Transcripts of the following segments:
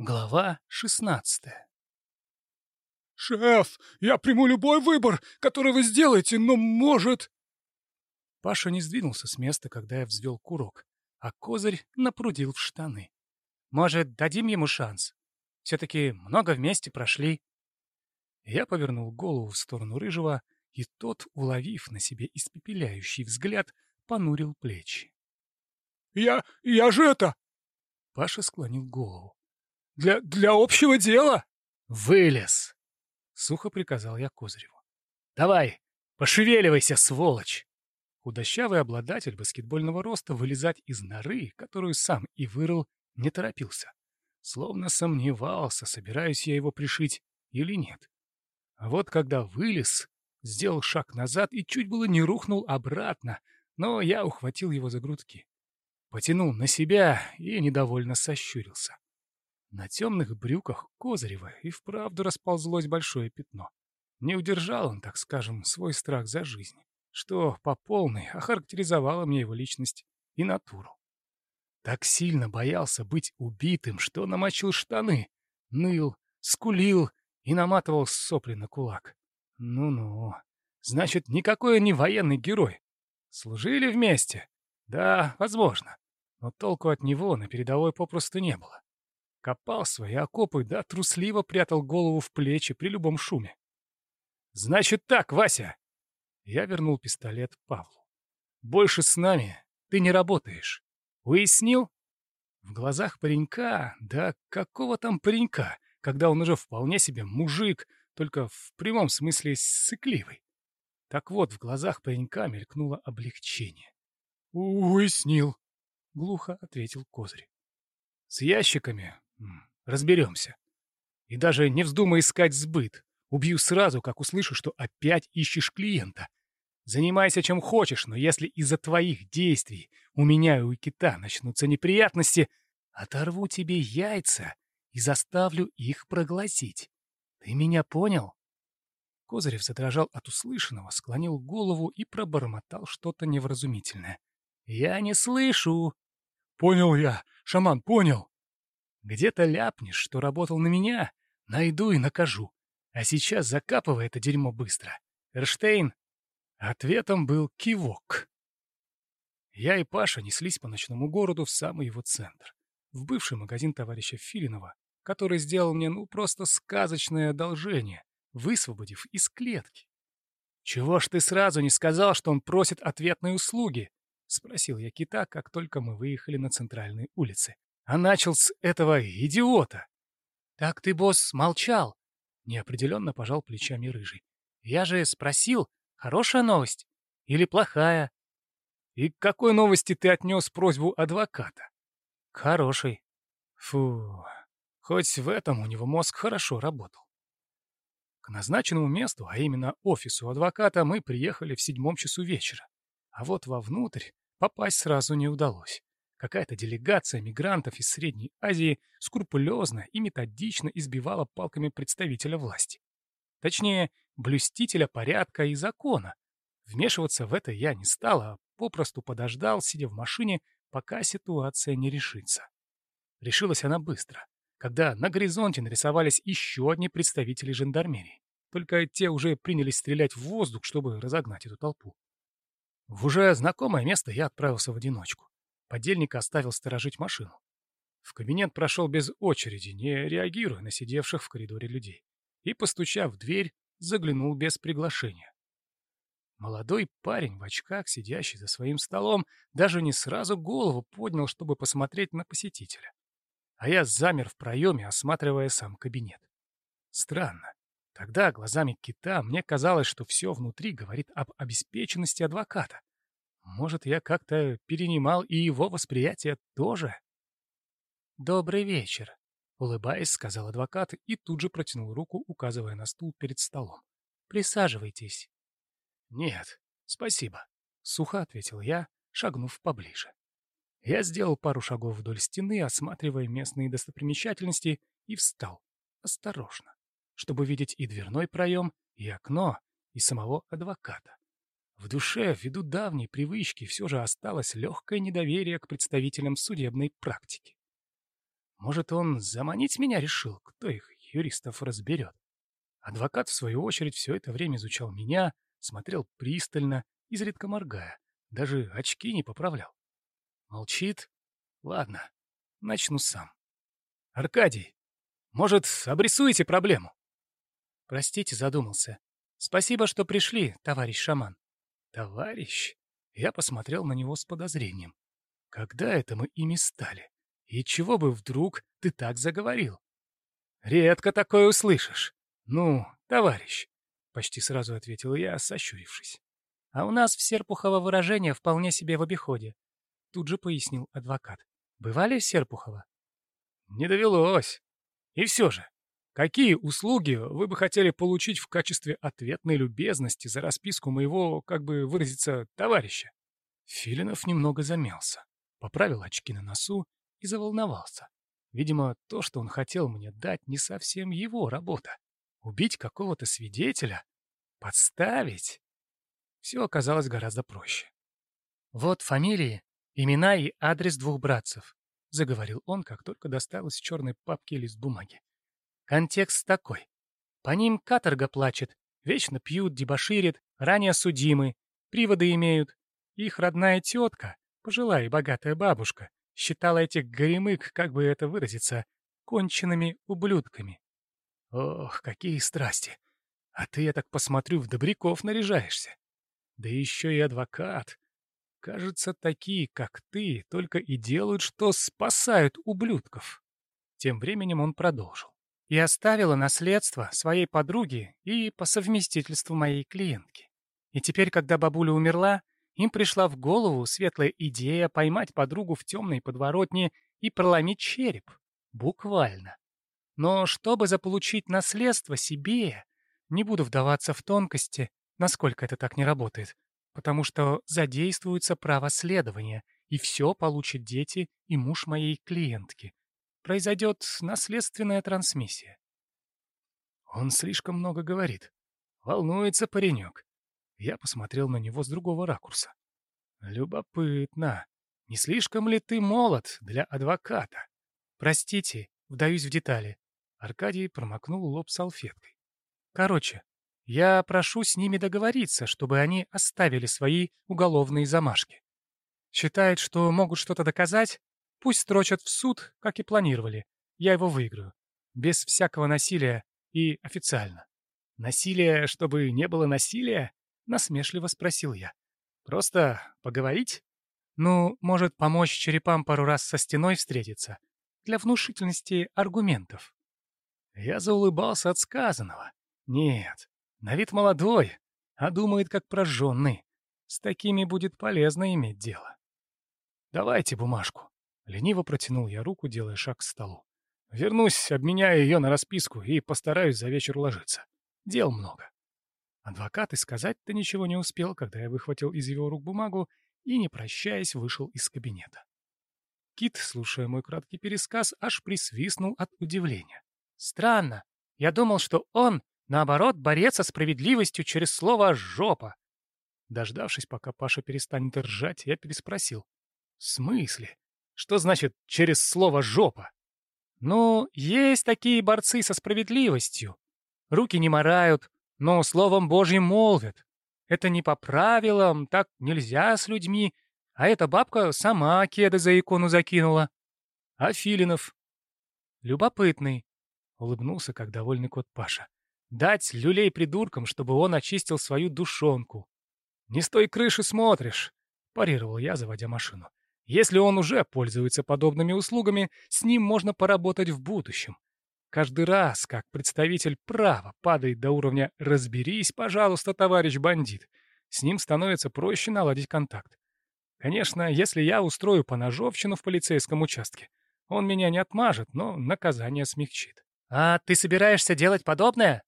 Глава шестнадцатая «Шеф, я приму любой выбор, который вы сделаете, но может...» Паша не сдвинулся с места, когда я взвел курок, а козырь напрудил в штаны. «Может, дадим ему шанс? Все-таки много вместе прошли». Я повернул голову в сторону Рыжего, и тот, уловив на себе испепеляющий взгляд, понурил плечи. «Я... я же это...» Паша склонил голову. «Для... для общего дела!» «Вылез!» — сухо приказал я Козыреву. «Давай, пошевеливайся, сволочь!» Худощавый обладатель баскетбольного роста вылезать из норы, которую сам и вырыл, не торопился. Словно сомневался, собираюсь я его пришить или нет. А вот когда вылез, сделал шаг назад и чуть было не рухнул обратно, но я ухватил его за грудки. Потянул на себя и недовольно сощурился. На темных брюках Козырева и вправду расползлось большое пятно. Не удержал он, так скажем, свой страх за жизнь, что по полной охарактеризовало мне его личность и натуру. Так сильно боялся быть убитым, что намочил штаны, ныл, скулил и наматывал сопли на кулак. Ну-ну, значит, никакой не военный герой. Служили вместе? Да, возможно. Но толку от него на передовой попросту не было. Копал свои окопы, да трусливо прятал голову в плечи при любом шуме. «Значит так, Вася!» Я вернул пистолет Павлу. «Больше с нами ты не работаешь. Уяснил?» В глазах паренька, да какого там паренька, когда он уже вполне себе мужик, только в прямом смысле сыкливый. Так вот, в глазах паренька мелькнуло облегчение. «Уяснил», — глухо ответил Козырь. «С ящиками разберемся. И даже не вздумай искать сбыт. Убью сразу, как услышу, что опять ищешь клиента. Занимайся чем хочешь, но если из-за твоих действий у меня и у кита начнутся неприятности, оторву тебе яйца и заставлю их проглотить. Ты меня понял?» Козырев задрожал от услышанного, склонил голову и пробормотал что-то невразумительное. «Я не слышу!» «Понял я, шаман, понял!» «Где-то ляпнешь, что работал на меня, найду и накажу. А сейчас закапывай это дерьмо быстро. Эрштейн!» Ответом был кивок. Я и Паша неслись по ночному городу в самый его центр, в бывший магазин товарища Филинова, который сделал мне ну просто сказочное одолжение, высвободив из клетки. «Чего ж ты сразу не сказал, что он просит ответной услуги?» — спросил я кита, как только мы выехали на центральные улицы. А начал с этого идиота. «Так ты, босс, молчал?» — неопределенно пожал плечами рыжий. «Я же спросил, хорошая новость или плохая?» «И к какой новости ты отнес просьбу адвоката?» «К хорошей». «Фу, хоть в этом у него мозг хорошо работал». К назначенному месту, а именно офису адвоката, мы приехали в седьмом часу вечера. А вот вовнутрь попасть сразу не удалось. Какая-то делегация мигрантов из Средней Азии скрупулезно и методично избивала палками представителя власти. Точнее, блюстителя порядка и закона. Вмешиваться в это я не стал, а попросту подождал, сидя в машине, пока ситуация не решится. Решилась она быстро когда на горизонте нарисовались еще одни представители жандармерии. Только те уже принялись стрелять в воздух, чтобы разогнать эту толпу. В уже знакомое место я отправился в одиночку. Подельника оставил сторожить машину. В кабинет прошел без очереди, не реагируя на сидевших в коридоре людей. И, постучав в дверь, заглянул без приглашения. Молодой парень в очках, сидящий за своим столом, даже не сразу голову поднял, чтобы посмотреть на посетителя а я замер в проеме, осматривая сам кабинет. Странно. Тогда глазами кита мне казалось, что все внутри говорит об обеспеченности адвоката. Может, я как-то перенимал и его восприятие тоже? «Добрый вечер», — улыбаясь, сказал адвокат и тут же протянул руку, указывая на стул перед столом. «Присаживайтесь». «Нет, спасибо», — сухо ответил я, шагнув поближе. Я сделал пару шагов вдоль стены, осматривая местные достопримечательности, и встал, осторожно, чтобы видеть и дверной проем, и окно, и самого адвоката. В душе, ввиду давней привычки, все же осталось легкое недоверие к представителям судебной практики. Может, он заманить меня решил? Кто их, юристов, разберет? Адвокат, в свою очередь, все это время изучал меня, смотрел пристально, изредка моргая. Даже очки не поправлял. Молчит? Ладно, начну сам. Аркадий, может, обрисуете проблему? Простите, задумался. Спасибо, что пришли, товарищ шаман. Товарищ? Я посмотрел на него с подозрением. Когда это мы ими стали? И чего бы вдруг ты так заговорил? Редко такое услышишь. Ну, товарищ, почти сразу ответил я, сощурившись. А у нас в Серпухово выражение вполне себе в обиходе. Тут же пояснил адвокат. Бывали в Серпухово? Не довелось. И все же, какие услуги вы бы хотели получить в качестве ответной любезности за расписку моего, как бы выразиться, товарища? Филинов немного замялся, поправил очки на носу и заволновался. Видимо, то, что он хотел мне дать, не совсем его работа. Убить какого-то свидетеля? Подставить? Все оказалось гораздо проще. «Вот фамилии, имена и адрес двух братцев», — заговорил он, как только достал из черной папки лист бумаги. «Контекст такой. По ним каторга плачет, вечно пьют, дебоширят, ранее судимы, приводы имеют. Их родная тетка, пожилая и богатая бабушка, считала этих горемык, как бы это выразиться, конченными ублюдками. Ох, какие страсти! А ты, я так посмотрю, в добряков наряжаешься. Да еще и адвокат. Кажется, такие, как ты, только и делают, что спасают ублюдков. Тем временем он продолжил. И оставила наследство своей подруге и по совместительству моей клиентки. И теперь, когда бабуля умерла, им пришла в голову светлая идея поймать подругу в темной подворотне и проломить череп. Буквально. Но чтобы заполучить наследство себе, не буду вдаваться в тонкости, насколько это так не работает, потому что задействуется право следования, и все получат дети и муж моей клиентки. Произойдет наследственная трансмиссия. Он слишком много говорит. Волнуется паренек. Я посмотрел на него с другого ракурса. Любопытно. Не слишком ли ты молод для адвоката? Простите, вдаюсь в детали. Аркадий промокнул лоб салфеткой. Короче, я прошу с ними договориться, чтобы они оставили свои уголовные замашки. Считает, что могут что-то доказать? Пусть строчат в суд, как и планировали. Я его выиграю. Без всякого насилия и официально. Насилие, чтобы не было насилия? Насмешливо спросил я. Просто поговорить? Ну, может, помочь черепам пару раз со стеной встретиться? Для внушительности аргументов. Я заулыбался от сказанного. Нет, на вид молодой, а думает как прожженный. С такими будет полезно иметь дело. «Давайте бумажку». Лениво протянул я руку, делая шаг к столу. Вернусь, обменяю ее на расписку и постараюсь за вечер уложиться. Дел много. Адвокат и сказать-то ничего не успел, когда я выхватил из его рук бумагу и, не прощаясь, вышел из кабинета. Кит, слушая мой краткий пересказ, аж присвистнул от удивления. «Странно. Я думал, что он, наоборот, борец со справедливостью через слово «жопа». Дождавшись, пока Паша перестанет ржать, я переспросил. «В смысле? Что значит «через слово «жопа»?» «Ну, есть такие борцы со справедливостью. Руки не морают, но словом Божьим молвят. Это не по правилам, так нельзя с людьми, а эта бабка сама кеды за икону закинула. А Филинов? Любопытный, — улыбнулся, как довольный кот Паша. Дать люлей придуркам, чтобы он очистил свою душонку. Не с той крыши смотришь, — парировал я, заводя машину. Если он уже пользуется подобными услугами, с ним можно поработать в будущем. Каждый раз, как представитель права падает до уровня «разберись, пожалуйста, товарищ бандит», с ним становится проще наладить контакт. Конечно, если я устрою поножовщину в полицейском участке, он меня не отмажет, но наказание смягчит. «А ты собираешься делать подобное?»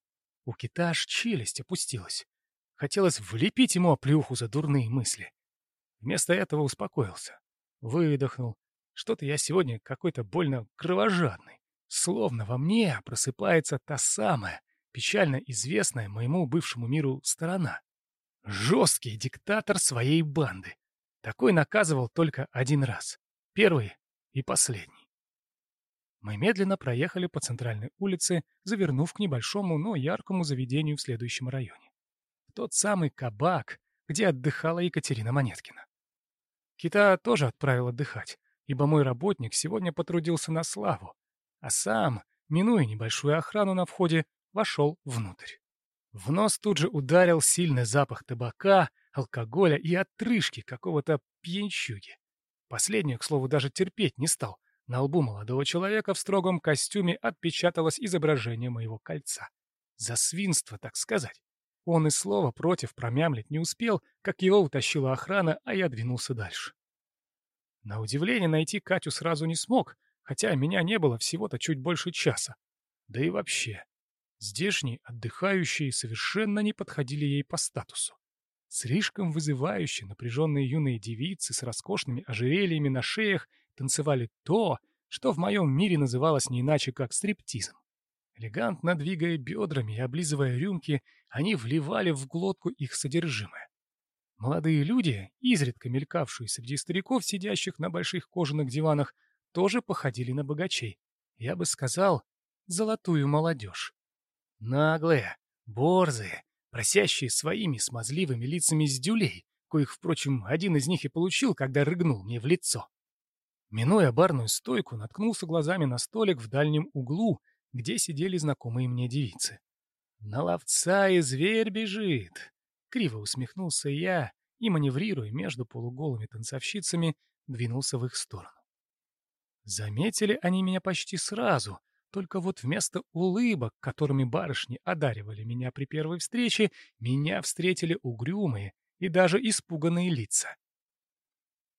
У кита аж челюсть опустилась. Хотелось влепить ему оплюху за дурные мысли. Вместо этого успокоился. Выдохнул. Что-то я сегодня какой-то больно кровожадный. Словно во мне просыпается та самая, печально известная моему бывшему миру сторона. Жесткий диктатор своей банды. Такой наказывал только один раз. Первый и последний. Мы медленно проехали по центральной улице, завернув к небольшому, но яркому заведению в следующем районе. Тот самый кабак, где отдыхала Екатерина Монеткина. Кита тоже отправил отдыхать, ибо мой работник сегодня потрудился на славу, а сам, минуя небольшую охрану на входе, вошел внутрь. В нос тут же ударил сильный запах табака, алкоголя и отрыжки какого-то пьянчуги. Последнюю, к слову, даже терпеть не стал. На лбу молодого человека в строгом костюме отпечаталось изображение моего кольца. За свинство, так сказать. Он и слова против промямлить не успел, как его утащила охрана, а я двинулся дальше. На удивление найти Катю сразу не смог, хотя меня не было всего-то чуть больше часа. Да и вообще, здешние отдыхающие совершенно не подходили ей по статусу. Слишком вызывающие напряженные юные девицы с роскошными ожерельями на шеях танцевали то, что в моем мире называлось не иначе, как стриптизм. Элегантно двигая бедрами и облизывая рюмки, они вливали в глотку их содержимое. Молодые люди, изредка мелькавшие среди стариков, сидящих на больших кожаных диванах, тоже походили на богачей. Я бы сказал, золотую молодежь. Наглые, борзые, просящие своими смазливыми лицами с дюлей, коих, впрочем, один из них и получил, когда рыгнул мне в лицо. Минуя барную стойку, наткнулся глазами на столик в дальнем углу, где сидели знакомые мне девицы. «На ловца и зверь бежит!» Криво усмехнулся я и, маневрируя между полуголыми танцовщицами, двинулся в их сторону. Заметили они меня почти сразу, только вот вместо улыбок, которыми барышни одаривали меня при первой встрече, меня встретили угрюмые и даже испуганные лица.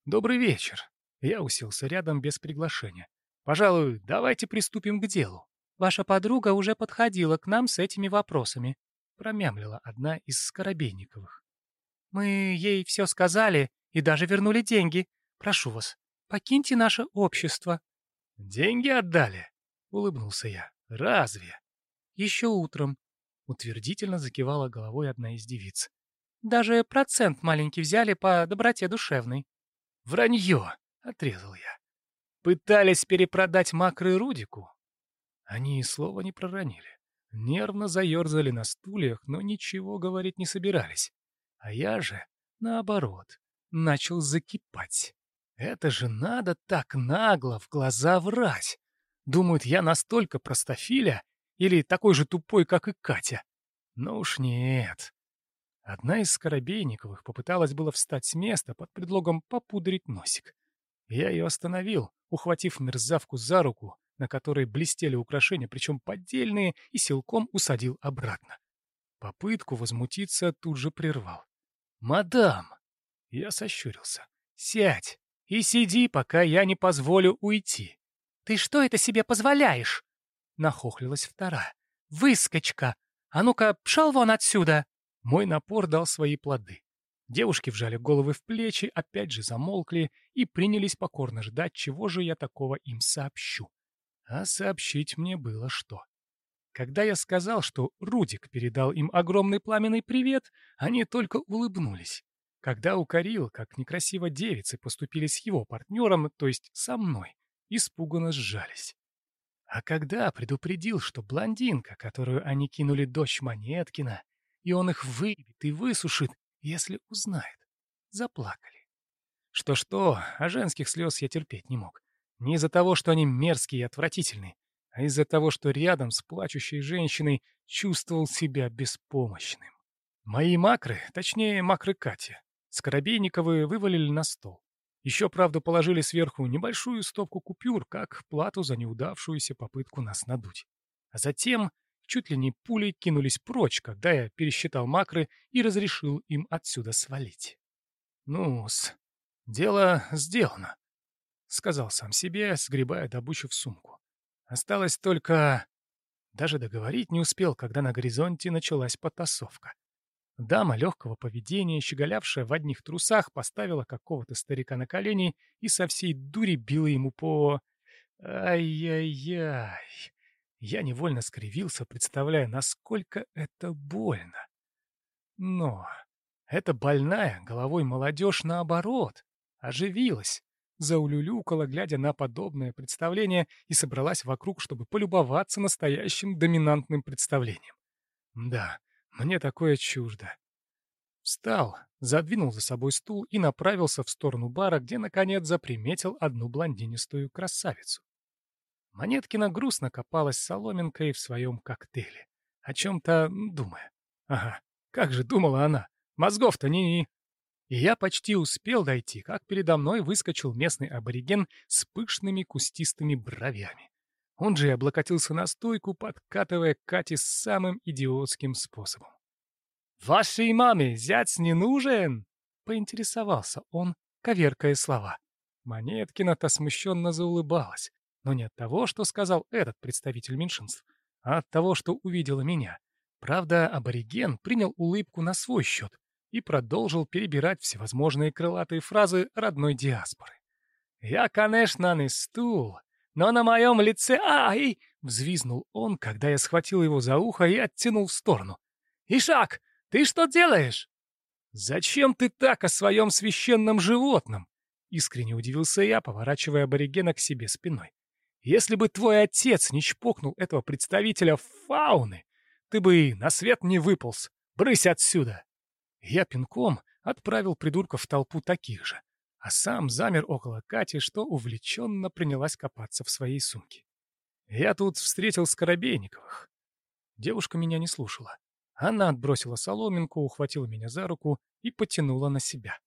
«Добрый вечер!» Я уселся рядом без приглашения. «Пожалуй, давайте приступим к делу. Ваша подруга уже подходила к нам с этими вопросами», промямлила одна из Скоробейниковых. «Мы ей все сказали и даже вернули деньги. Прошу вас, покиньте наше общество». «Деньги отдали?» — улыбнулся я. «Разве?» «Еще утром», — утвердительно закивала головой одна из девиц. «Даже процент маленький взяли по доброте душевной». «Вранье!» — отрезал я. «Пытались перепродать макры Рудику?» Они и слова не проронили. Нервно заерзали на стульях, но ничего говорить не собирались. А я же, наоборот, начал закипать. Это же надо так нагло в глаза врать. Думают, я настолько простофиля или такой же тупой, как и Катя. Но уж нет. Одна из Скоробейниковых попыталась было встать с места под предлогом попудрить носик. Я ее остановил, ухватив мерзавку за руку, на которой блестели украшения, причем поддельные, и силком усадил обратно. Попытку возмутиться тут же прервал. «Мадам!» Я сощурился. «Сядь и сиди, пока я не позволю уйти. «Ты что это себе позволяешь?» Нахохлилась вторая. «Выскочка! А ну-ка, пшел вон отсюда!» Мой напор дал свои плоды. Девушки вжали головы в плечи, опять же замолкли и принялись покорно ждать, чего же я такого им сообщу. А сообщить мне было что. Когда я сказал, что Рудик передал им огромный пламенный привет, они только улыбнулись. Когда укорил, как некрасиво девицы поступили с его партнером, то есть со мной, испуганно сжались. А когда предупредил, что блондинка, которую они кинули дочь Монеткина, и он их выбит и высушит, если узнает, заплакали. Что-что, а женских слез я терпеть не мог. Не из-за того, что они мерзкие и отвратительные, а из-за того, что рядом с плачущей женщиной чувствовал себя беспомощным. Мои макры, точнее макры Кати, Скоробейниковы вывалили на стол. Еще, правда, положили сверху небольшую стопку купюр, как плату за неудавшуюся попытку нас надуть. А затем чуть ли не пулей кинулись прочь, когда я пересчитал макры и разрешил им отсюда свалить. «Ну-с, дело сделано», — сказал сам себе, сгребая добычу в сумку. Осталось только... Даже договорить не успел, когда на горизонте началась потасовка. Дама легкого поведения, щеголявшая в одних трусах, поставила какого-то старика на колени и со всей дури била ему по... Ай-яй-яй. Я невольно скривился, представляя, насколько это больно. Но эта больная головой молодежь, наоборот, оживилась, заулюлюкала, глядя на подобное представление, и собралась вокруг, чтобы полюбоваться настоящим доминантным представлением. Да, мне такое чуждо. Встал, задвинул за собой стул и направился в сторону бара, где, наконец, заприметил одну блондинистую красавицу. Монеткина грустно копалась соломинкой в своем коктейле, о чем-то думая. Ага, как же думала она, мозгов-то не-не. И я почти успел дойти, как передо мной выскочил местный абориген с пышными кустистыми бровями. Он же и облокотился на стойку, подкатывая Кате самым идиотским способом. «Вашей маме зять не нужен?» — поинтересовался он, коверкая слова. Монеткина-то смущенно заулыбалась, но не от того, что сказал этот представитель меньшинств, а от того, что увидела меня. Правда, абориген принял улыбку на свой счет и продолжил перебирать всевозможные крылатые фразы родной диаспоры. «Я, конечно, не стул, но на моем лице... Ай!» — взвизнул он, когда я схватил его за ухо и оттянул в сторону. «Ишак, «Ты что делаешь?» «Зачем ты так о своем священном животном?» Искренне удивился я, поворачивая аборигена к себе спиной. «Если бы твой отец не чпокнул этого представителя фауны, ты бы и на свет не выполз. Брысь отсюда!» Я пинком отправил придурков в толпу таких же, а сам замер около Кати, что увлеченно принялась копаться в своей сумке. Я тут встретил Скоробейниковых. Девушка меня не слушала. Она отбросила соломинку, ухватила меня за руку и потянула на себя.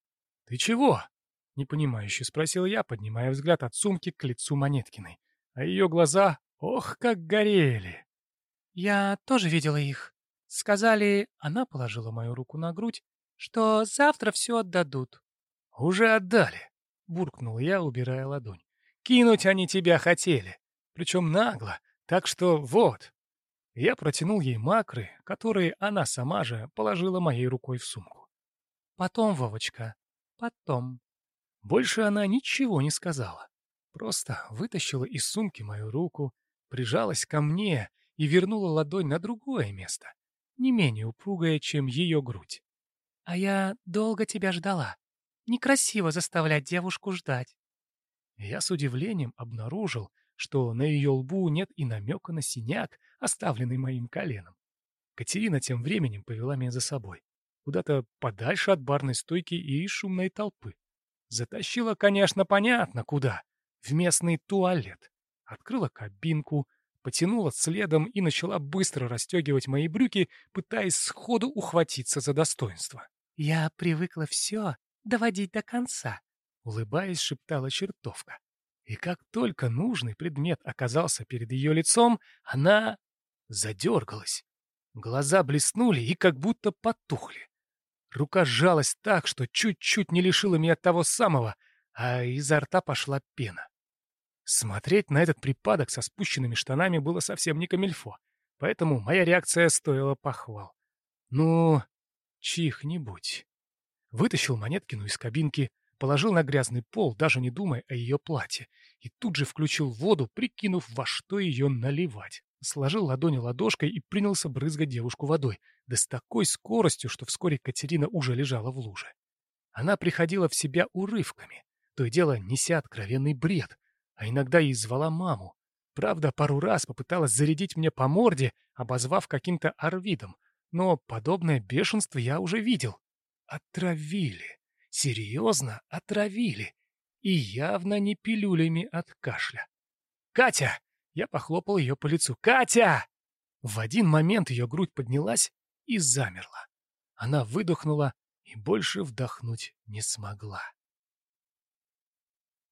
«Ты чего?» — непонимающе спросил я, поднимая взгляд от сумки к лицу Монеткиной. А ее глаза, ох, как горели! «Я тоже видела их. Сказали, она положила мою руку на грудь, что завтра все отдадут». «Уже отдали», — буркнул я, убирая ладонь. «Кинуть они тебя хотели, причем нагло, так что вот, я протянул ей макры, которые она сама же положила моей рукой в сумку. «Потом, Вовочка, потом». Больше она ничего не сказала. Просто вытащила из сумки мою руку, прижалась ко мне и вернула ладонь на другое место, не менее упругое, чем ее грудь. «А я долго тебя ждала. Некрасиво заставлять девушку ждать». Я с удивлением обнаружил, что на ее лбу нет и намека на синяк, оставленный моим коленом. Катерина тем временем повела меня за собой, куда-то подальше от барной стойки и шумной толпы. Затащила, конечно, понятно куда, в местный туалет. Открыла кабинку, потянула следом и начала быстро расстегивать мои брюки, пытаясь сходу ухватиться за достоинство. «Я привыкла все доводить до конца», — улыбаясь, шептала чертовка. И как только нужный предмет оказался перед ее лицом, она задергалась. Глаза блеснули и как будто потухли. Рука сжалась так, что чуть-чуть не лишила меня того самого, а изо рта пошла пена. Смотреть на этот припадок со спущенными штанами было совсем не камильфо, поэтому моя реакция стоила похвал. Ну, чих-нибудь. Вытащил Монеткину из кабинки, положил на грязный пол, даже не думая о ее платье, и тут же включил воду, прикинув, во что ее наливать. Сложил ладони ладошкой и принялся брызгать девушку водой, да с такой скоростью, что вскоре Катерина уже лежала в луже. Она приходила в себя урывками, то и дело неся откровенный бред, а иногда и звала маму. Правда, пару раз попыталась зарядить мне по морде, обозвав каким-то орвидом, но подобное бешенство я уже видел. Отравили. Серьезно отравили. И явно не пилюлями от кашля. «Катя!» Я похлопал ее по лицу. «Катя!» В один момент ее грудь поднялась и замерла. Она выдохнула и больше вдохнуть не смогла.